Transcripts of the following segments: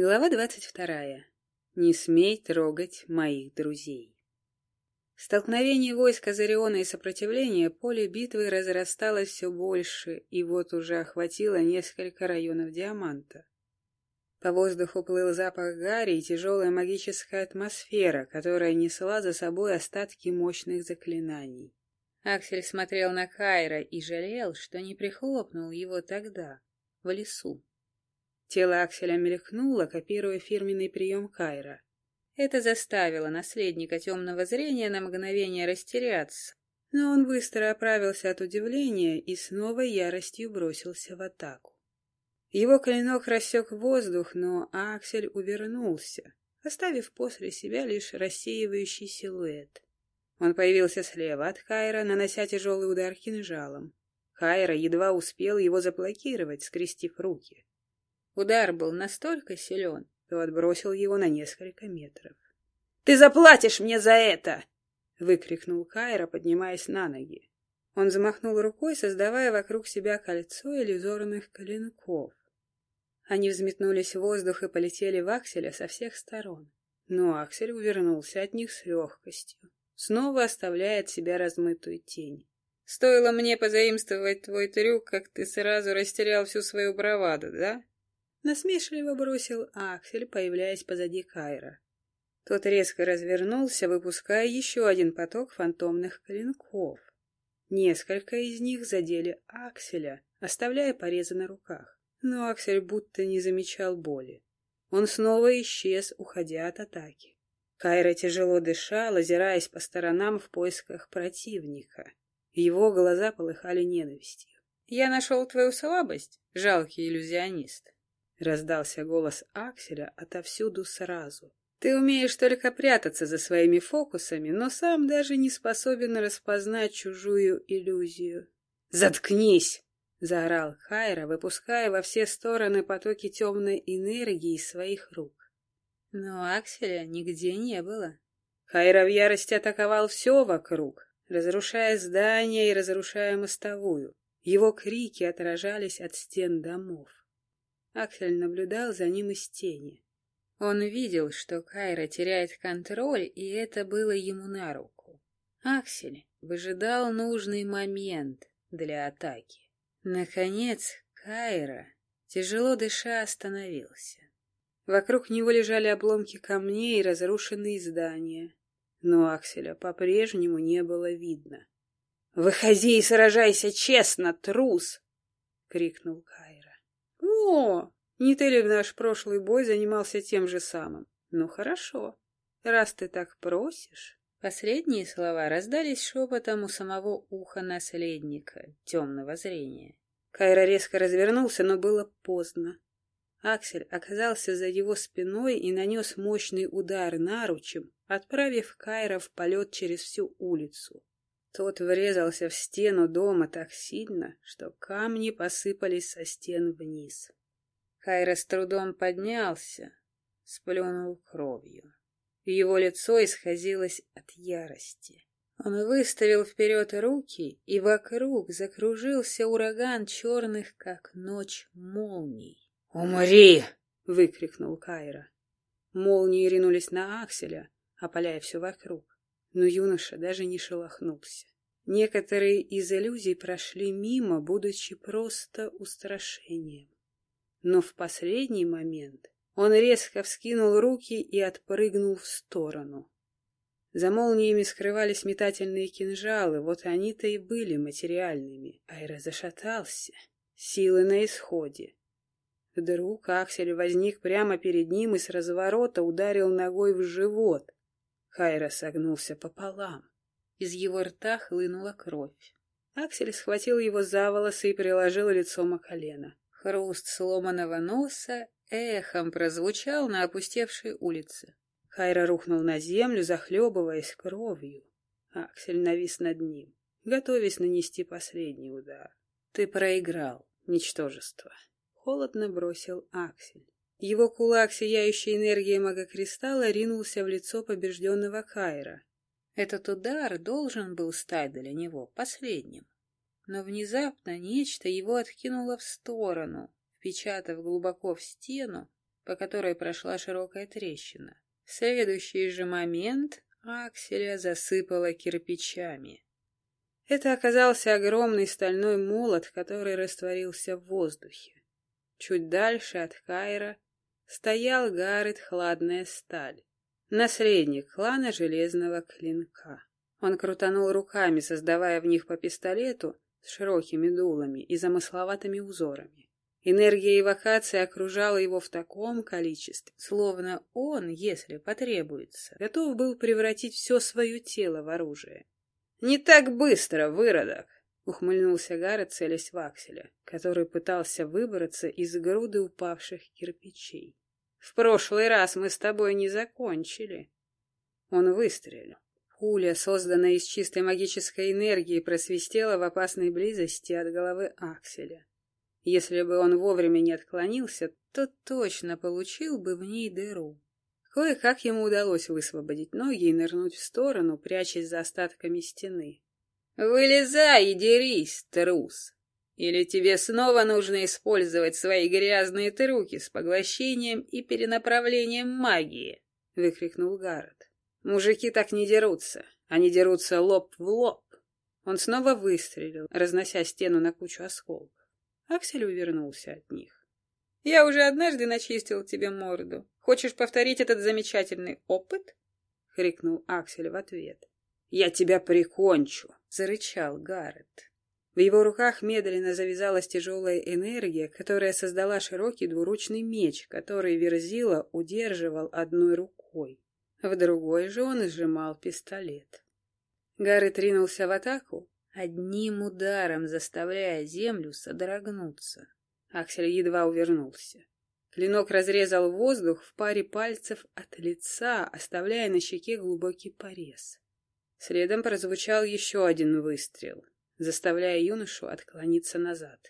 Глава двадцать вторая. Не смей трогать моих друзей. Столкновение войск Азариона и сопротивления поле битвы разрасталось все больше, и вот уже охватило несколько районов Диаманта. По воздуху плыл запах гари и тяжелая магическая атмосфера, которая несла за собой остатки мощных заклинаний. Аксель смотрел на Кайра и жалел, что не прихлопнул его тогда, в лесу. Тело Акселя мелькнуло, копируя фирменный прием Кайра. Это заставило наследника темного зрения на мгновение растеряться, но он быстро оправился от удивления и с новой яростью бросился в атаку. Его клинок рассек воздух, но Аксель увернулся, оставив после себя лишь рассеивающий силуэт. Он появился слева от Кайра, нанося тяжелый удар кинжалом. Кайра едва успел его заблокировать, скрестив руки. Удар был настолько силен, что отбросил его на несколько метров. «Ты заплатишь мне за это!» — выкрикнул Кайра, поднимаясь на ноги. Он замахнул рукой, создавая вокруг себя кольцо иллюзорных клинков. Они взметнулись в воздух и полетели в Акселя со всех сторон. Но Аксель увернулся от них с легкостью, снова оставляя от себя размытую тень. «Стоило мне позаимствовать твой трюк, как ты сразу растерял всю свою браваду, да?» Насмешливо бросил Аксель, появляясь позади Кайра. Тот резко развернулся, выпуская еще один поток фантомных клинков. Несколько из них задели Акселя, оставляя порезы на руках. Но Аксель будто не замечал боли. Он снова исчез, уходя от атаки. Кайра тяжело дышал, озираясь по сторонам в поисках противника. Его глаза полыхали ненавистью. «Я нашел твою слабость, жалкий иллюзионист. Раздался голос Акселя отовсюду сразу. Ты умеешь только прятаться за своими фокусами, но сам даже не способен распознать чужую иллюзию. «Заткнись!» — заорал Хайра, выпуская во все стороны потоки темной энергии из своих рук. Но Акселя нигде не было. Хайра в ярости атаковал все вокруг, разрушая здания и разрушая мостовую. Его крики отражались от стен домов. Аксель наблюдал за ним из тени. Он видел, что Кайра теряет контроль, и это было ему на руку. Аксель выжидал нужный момент для атаки. Наконец, Кайра, тяжело дыша, остановился. Вокруг него лежали обломки камней и разрушенные здания. Но Акселя по-прежнему не было видно. «Выходи и сражайся честно, трус!» — крикнул Кайра. «О, не ты ли в наш прошлый бой занимался тем же самым? Ну, хорошо, раз ты так просишь». Последние слова раздались шепотом у самого уха наследника темного зрения. Кайра резко развернулся, но было поздно. Аксель оказался за его спиной и нанес мощный удар наручем, отправив Кайра в полет через всю улицу. Тот врезался в стену дома так сильно, что камни посыпались со стен вниз. Кайра с трудом поднялся, сплюнул кровью. Его лицо исказилось от ярости. Он выставил вперед руки, и вокруг закружился ураган черных, как ночь, молний. «Умри!» — выкрикнул Кайра. Молнии ринулись на Акселя, опаляя все вокруг но юноша даже не шелохнулся. Некоторые из иллюзий прошли мимо, будучи просто устрашением. Но в последний момент он резко вскинул руки и отпрыгнул в сторону. За молниями скрывались метательные кинжалы, вот они-то и были материальными. Айра зашатался, силы на исходе. Вдруг Аксель возник прямо перед ним и с разворота ударил ногой в живот. Хайра согнулся пополам. Из его рта хлынула кровь. Аксель схватил его за волосы и приложил лицом о колено. Хруст сломанного носа эхом прозвучал на опустевшей улице. Хайра рухнул на землю, захлебываясь кровью. Аксель навис над ним, готовясь нанести последний удар. «Ты проиграл, ничтожество!» Холодно бросил Аксель. Его кулак, сияющий энергией магокристалла, ринулся в лицо побежденного Кайра. Этот удар должен был стать для него последним. Но внезапно нечто его откинуло в сторону, впечатав глубоко в стену, по которой прошла широкая трещина. В следующий же момент Акселя засыпала кирпичами. Это оказался огромный стальной молот, который растворился в воздухе. Чуть дальше от Кайра стоял Гаррет Хладная Сталь, наследник клана Железного Клинка. Он крутанул руками, создавая в них по пистолету с широкими дулами и замысловатыми узорами. Энергия эвокации окружала его в таком количестве, словно он, если потребуется, готов был превратить все свое тело в оружие. «Не так быстро, выродок!» — ухмыльнулся Гаррет, целясь в Акселя, который пытался выбраться из груды упавших кирпичей. «В прошлый раз мы с тобой не закончили». Он выстрелил. Пуля, созданная из чистой магической энергии, просвистела в опасной близости от головы Акселя. Если бы он вовремя не отклонился, то точно получил бы в ней дыру. Кое-как ему удалось высвободить ноги и нырнуть в сторону, прячась за остатками стены. «Вылезай и дерись, трус! Или тебе снова нужно использовать свои грязные трюки с поглощением и перенаправлением магии?» — выкрикнул Гаррет. Мужики так не дерутся. Они дерутся лоб в лоб. Он снова выстрелил, разнося стену на кучу осколков. Аксель увернулся от них. «Я уже однажды начистил тебе морду. Хочешь повторить этот замечательный опыт?» — крикнул Аксель в ответ. «Я тебя прикончу!» — зарычал Гаррет. В его руках медленно завязалась тяжелая энергия, которая создала широкий двуручный меч, который Верзила удерживал одной рукой. В другой же он сжимал пистолет. Гарри тринулся в атаку, одним ударом заставляя землю содрогнуться. Аксель едва увернулся. Клинок разрезал воздух в паре пальцев от лица, оставляя на щеке глубокий порез. Следом прозвучал еще один выстрел, заставляя юношу отклониться назад.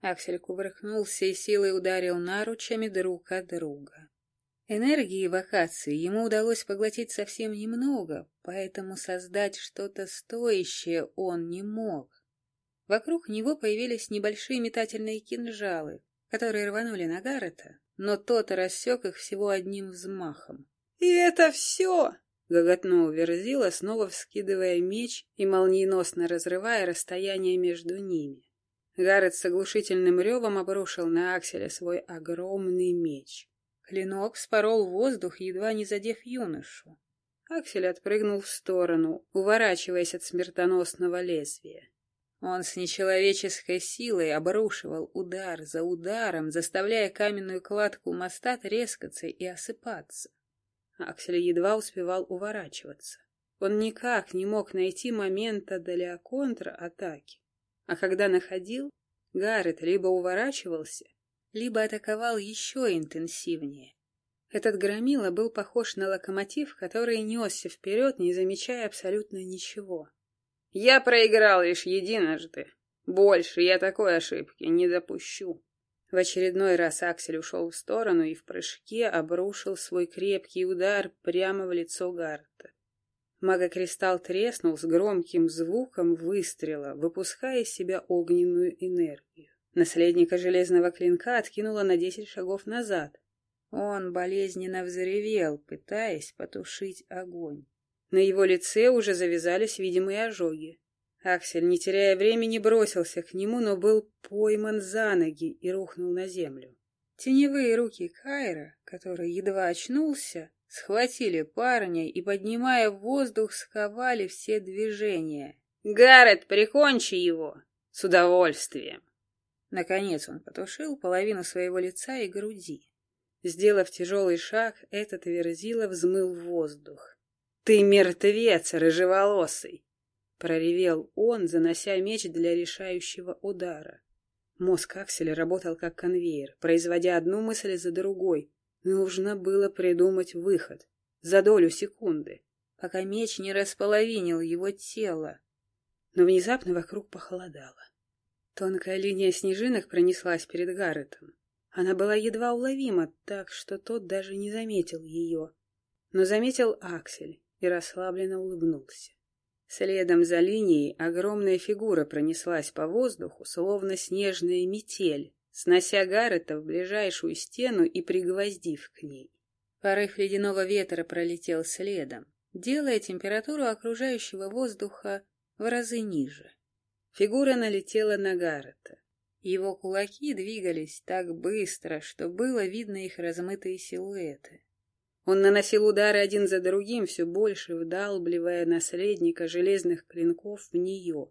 Аксель кувыркнулся и силой ударил наручами друг от друга. Энергии эвокации ему удалось поглотить совсем немного, поэтому создать что-то стоящее он не мог. Вокруг него появились небольшие метательные кинжалы, которые рванули на Гаррета, но тот рассек их всего одним взмахом. «И это все!» — гоготнул Верзила, снова вскидывая меч и молниеносно разрывая расстояние между ними. Гаррет с оглушительным ревом обрушил на Акселя свой огромный меч. Клинок спорол воздух, едва не задев юношу. Аксель отпрыгнул в сторону, уворачиваясь от смертоносного лезвия. Он с нечеловеческой силой обрушивал удар за ударом, заставляя каменную кладку моста трескаться и осыпаться. Аксель едва успевал уворачиваться. Он никак не мог найти момента для контратаки. А когда находил, Гаррет либо уворачивался, либо атаковал еще интенсивнее. Этот громила был похож на локомотив, который несся вперед, не замечая абсолютно ничего. «Я проиграл лишь единожды. Больше я такой ошибки не допущу». В очередной раз Аксель ушел в сторону и в прыжке обрушил свой крепкий удар прямо в лицо Гарта. Магокристалл треснул с громким звуком выстрела, выпуская из себя огненную энергию. Наследника железного клинка откинуло на десять шагов назад. Он болезненно взревел, пытаясь потушить огонь. На его лице уже завязались видимые ожоги. Аксель, не теряя времени, бросился к нему, но был пойман за ноги и рухнул на землю. Теневые руки Кайра, который едва очнулся, схватили парня и, поднимая в воздух, сковали все движения. «Гаррет, прикончи его!» «С удовольствием!» Наконец он потушил половину своего лица и груди. Сделав тяжелый шаг, этот верзила взмыл в воздух. «Ты мертвец, рыжеволосый!» — проревел он, занося меч для решающего удара. Мозг Акселя работал как конвейер, производя одну мысль за другой. Нужно было придумать выход. За долю секунды, пока меч не располовинил его тело. Но внезапно вокруг похолодало. Тонкая линия снежинок пронеслась перед Гарретом. Она была едва уловима, так что тот даже не заметил ее. Но заметил Аксель и расслабленно улыбнулся. Следом за линией огромная фигура пронеслась по воздуху, словно снежная метель, снося Гаррета в ближайшую стену и пригвоздив к ней. Порыв ледяного ветра пролетел следом, делая температуру окружающего воздуха в разы ниже. Фигура налетела на Гаррета. Его кулаки двигались так быстро, что было видно их размытые силуэты. Он наносил удары один за другим, все больше вдалбливая наследника железных клинков в нее.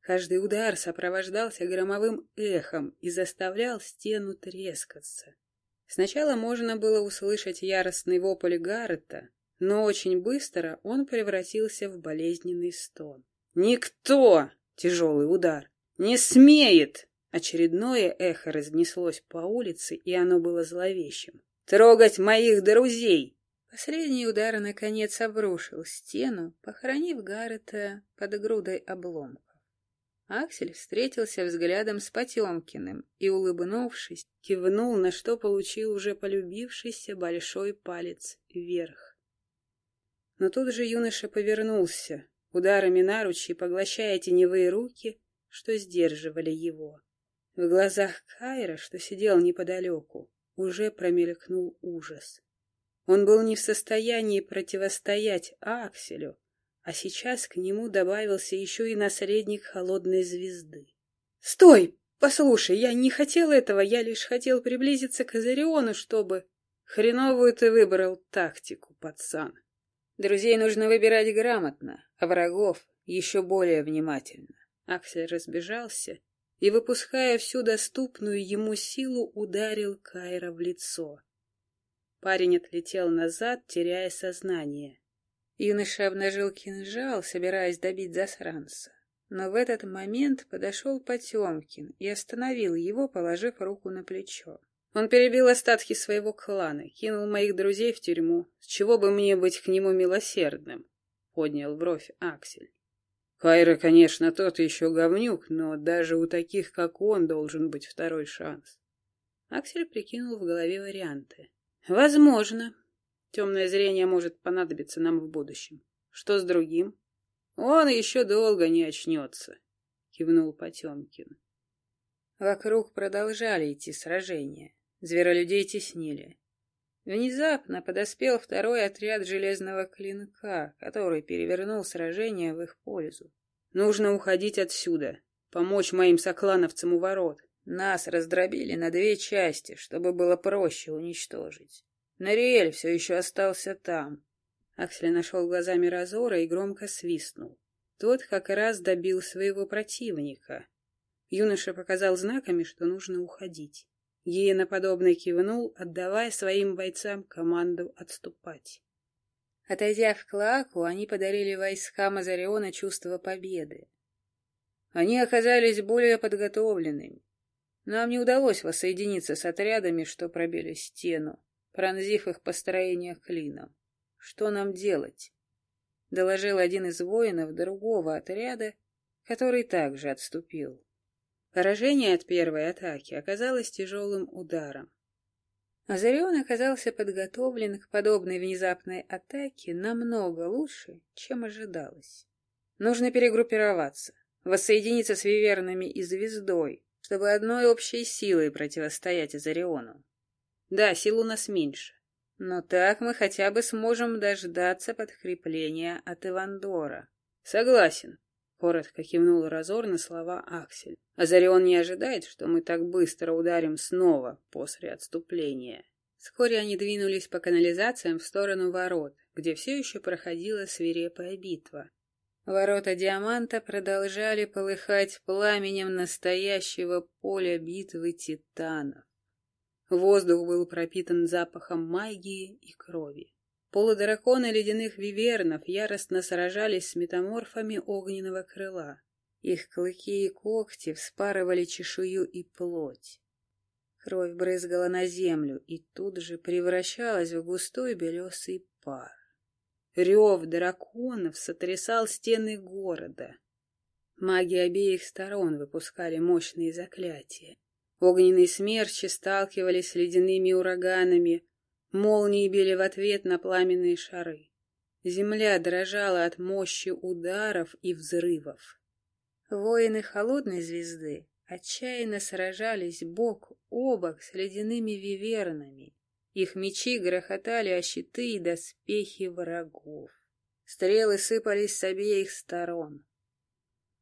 Каждый удар сопровождался громовым эхом и заставлял стену трескаться. Сначала можно было услышать яростный вопль Гаррета, но очень быстро он превратился в болезненный стон. «Никто!» — тяжелый удар. «Не смеет!» Очередное эхо разнеслось по улице, и оно было зловещим. «Трогать моих друзей!» Последний удар, наконец, обрушил стену, похоронив Гаррета под грудой обломков. Аксель встретился взглядом с Потемкиным и, улыбнувшись, кивнул, на что получил уже полюбившийся большой палец вверх. Но тут же юноша повернулся, ударами наручи поглощая теневые руки, что сдерживали его. В глазах Кайра, что сидел неподалеку, уже промелькнул ужас. Он был не в состоянии противостоять Акселю, а сейчас к нему добавился еще и наследник холодной звезды. «Стой! Послушай, я не хотел этого, я лишь хотел приблизиться к Азариону, чтобы...» «Хреновую ты выбрал тактику, пацан. Друзей нужно выбирать грамотно, а врагов еще более внимательно». Аксель разбежался и, выпуская всю доступную ему силу, ударил Кайра в лицо. Парень отлетел назад, теряя сознание. Юноша обнажил кинжал, собираясь добить засранца. Но в этот момент подошел Потемкин и остановил его, положив руку на плечо. Он перебил остатки своего клана, кинул моих друзей в тюрьму. С чего бы мне быть к нему милосердным? Поднял бровь Аксель. Кайра, конечно, тот еще говнюк, но даже у таких, как он, должен быть второй шанс. Аксель прикинул в голове варианты. Возможно. Темное зрение может понадобиться нам в будущем. Что с другим? Он еще долго не очнется, кивнул Потемкин. Вокруг продолжали идти сражения. Зверолюдей теснили. Внезапно подоспел второй отряд железного клинка, который перевернул сражение в их пользу. Нужно уходить отсюда, помочь моим соклановцам у ворот. Нас раздробили на две части, чтобы было проще уничтожить. Нариэль все еще остался там. Аксель нашел глазами Разора и громко свистнул. Тот как раз добил своего противника. Юноша показал знаками, что нужно уходить. Гиеноподобный кивнул, отдавая своим бойцам команду отступать. Отойдя в Клаку, они подарили войскам Азариона чувство победы. Они оказались более подготовленными. Нам не удалось воссоединиться с отрядами, что пробили стену, пронзив их построение клином. Что нам делать? Доложил один из воинов другого отряда, который также отступил. Поражение от первой атаки оказалось тяжелым ударом. Азарион оказался подготовлен к подобной внезапной атаке намного лучше, чем ожидалось. Нужно перегруппироваться, воссоединиться с Вивернами и Звездой, чтобы одной общей силой противостоять Азариону. Да, сил у нас меньше, но так мы хотя бы сможем дождаться подкрепления от Ивандора. Согласен, Коротко кивнул Разор на слова Аксель. Азарион не ожидает, что мы так быстро ударим снова после отступления. Вскоре они двинулись по канализациям в сторону ворот, где все еще проходила свирепая битва. Ворота Диаманта продолжали полыхать пламенем настоящего поля битвы титанов. Воздух был пропитан запахом магии и крови. Полудраконы ледяных вивернов яростно сражались с метаморфами огненного крыла. Их клыки и когти вспарывали чешую и плоть. Кровь брызгала на землю и тут же превращалась в густой белесый пар. Рев драконов сотрясал стены города. Маги обеих сторон выпускали мощные заклятия. Огненные смерчи сталкивались с ледяными ураганами, Молнии били в ответ на пламенные шары. Земля дрожала от мощи ударов и взрывов. Воины холодной звезды отчаянно сражались бок о бок с ледяными вивернами. Их мечи грохотали о щиты и доспехи врагов. Стрелы сыпались с обеих сторон.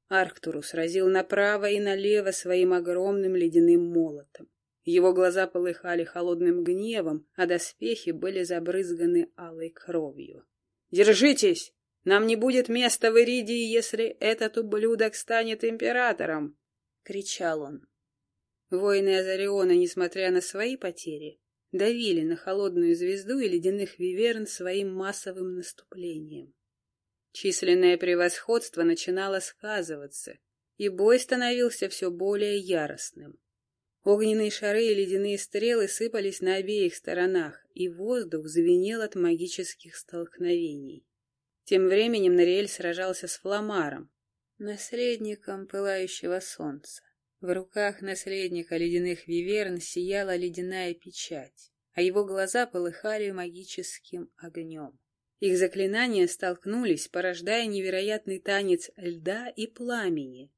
Арктурус разил направо и налево своим огромным ледяным молотом. Его глаза полыхали холодным гневом, а доспехи были забрызганы алой кровью. «Держитесь! Нам не будет места в Иридии, если этот ублюдок станет императором!» — кричал он. Воины Азариона, несмотря на свои потери, давили на холодную звезду и ледяных виверн своим массовым наступлением. Численное превосходство начинало сказываться, и бой становился все более яростным. Огненные шары и ледяные стрелы сыпались на обеих сторонах, и воздух звенел от магических столкновений. Тем временем Нориэль сражался с Фламаром, наследником пылающего солнца. В руках наследника ледяных виверн сияла ледяная печать, а его глаза полыхали магическим огнем. Их заклинания столкнулись, порождая невероятный танец льда и пламени.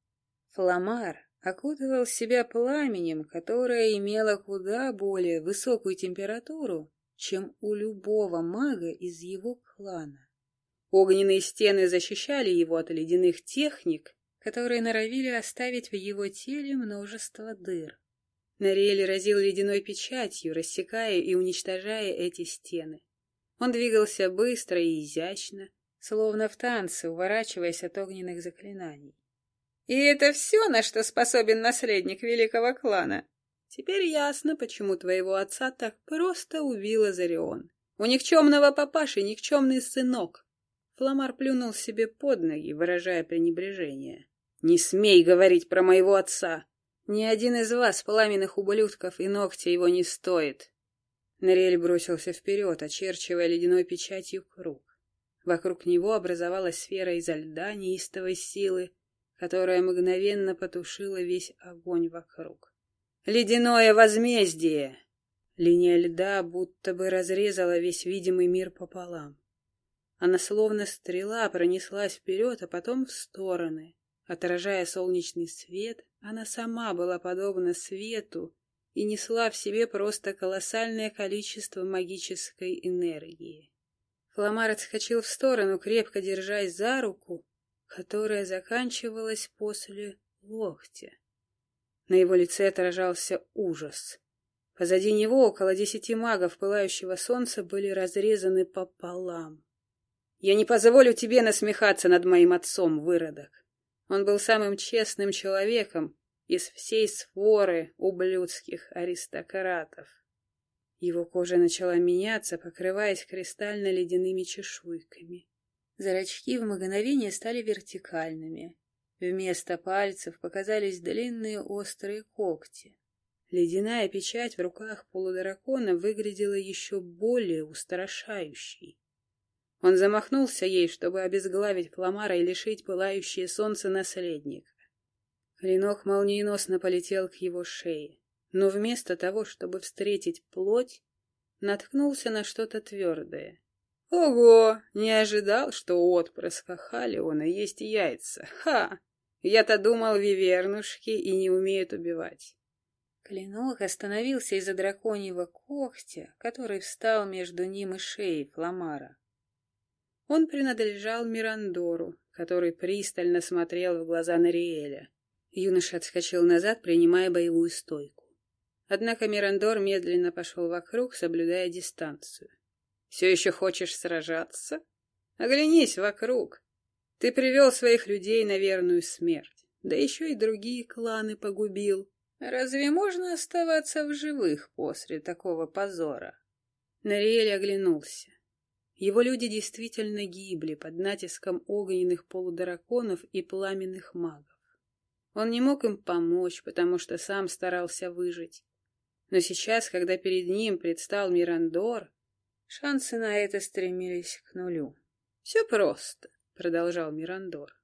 Фламар окутывал себя пламенем, которое имело куда более высокую температуру, чем у любого мага из его клана. Огненные стены защищали его от ледяных техник, которые норовили оставить в его теле множество дыр. Нариэль разил ледяной печатью, рассекая и уничтожая эти стены. Он двигался быстро и изящно, словно в танце, уворачиваясь от огненных заклинаний. И это все, на что способен наследник великого клана. Теперь ясно, почему твоего отца так просто убил Азарион. У никчемного папаши никчемный сынок. Фламар плюнул себе под ноги, выражая пренебрежение. «Не смей говорить про моего отца! Ни один из вас, пламенных ублюдков, и ногти его не стоит!» Нориэль бросился вперед, очерчивая ледяной печатью круг. Вокруг него образовалась сфера изо льда неистовой силы, которая мгновенно потушила весь огонь вокруг. «Ледяное возмездие!» Линия льда будто бы разрезала весь видимый мир пополам. Она словно стрела пронеслась вперед, а потом в стороны. Отражая солнечный свет, она сама была подобна свету и несла в себе просто колоссальное количество магической энергии. Фламар отскочил в сторону, крепко держась за руку, которая заканчивалась после локтя. На его лице отражался ужас. Позади него около десяти магов пылающего солнца были разрезаны пополам. «Я не позволю тебе насмехаться над моим отцом, выродок. Он был самым честным человеком из всей своры ублюдских аристократов. Его кожа начала меняться, покрываясь кристально-ледяными чешуйками. Зрачки в мгновение стали вертикальными. Вместо пальцев показались длинные острые когти. Ледяная печать в руках полудракона выглядела еще более устрашающей. Он замахнулся ей, чтобы обезглавить Фламара и лишить пылающее солнце наследника. Клинок молниеносно полетел к его шее, но вместо того, чтобы встретить плоть, наткнулся на что-то твердое. Ого, не ожидал, что у отпрыска Халиона есть яйца. Ха! Я-то думал, вивернушки и не умеют убивать. Клинок остановился из-за драконьего когтя, который встал между ним и шеей Фламара. Он принадлежал Мирандору, который пристально смотрел в глаза Нариэля. Юноша отскочил назад, принимая боевую стойку. Однако Мирандор медленно пошел вокруг, соблюдая дистанцию. Все еще хочешь сражаться? Оглянись вокруг. Ты привел своих людей на верную смерть, да еще и другие кланы погубил. Разве можно оставаться в живых после такого позора? Нариэль оглянулся. Его люди действительно гибли под натиском огненных полудраконов и пламенных магов. Он не мог им помочь, потому что сам старался выжить. Но сейчас, когда перед ним предстал Мирандор, Шансы на это стремились к нулю. «Все просто», — продолжал Мирандор.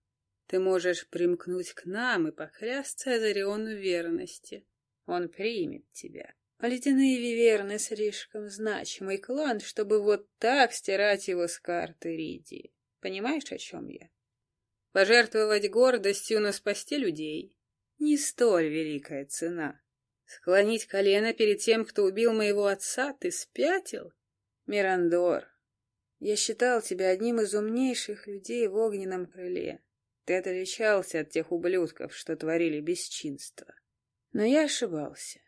«Ты можешь примкнуть к нам и поклясться Азариону верности. Он примет тебя. А ледяные виверны слишком значимый клан, чтобы вот так стирать его с карты Ридии. Понимаешь, о чем я? Пожертвовать гордостью, но спасти людей. Не столь великая цена. Склонить колено перед тем, кто убил моего отца, ты спятил? Мирандор, я считал тебя одним из умнейших людей в огненном крыле. Ты отличался от тех ублюдков, что творили бесчинство. Но я ошибался.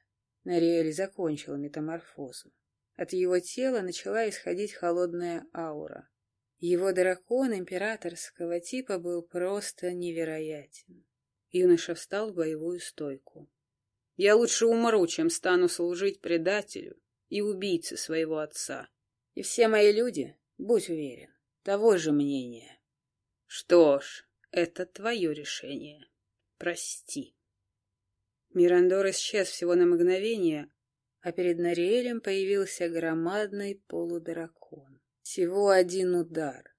Нариэль закончила метаморфозу. От его тела начала исходить холодная аура. Его дракон императорского типа был просто невероятен. Юноша встал в боевую стойку. «Я лучше умру, чем стану служить предателю и убийце своего отца. И все мои люди, будь уверен, того же мнения. Что ж, это твое решение. Прости». Мирандор исчез всего на мгновение, а перед Нариэлем появился громадный полудракон. Всего один удар.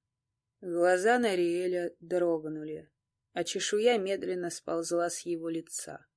Глаза Нариэля дрогнули, а чешуя медленно сползла с его лица.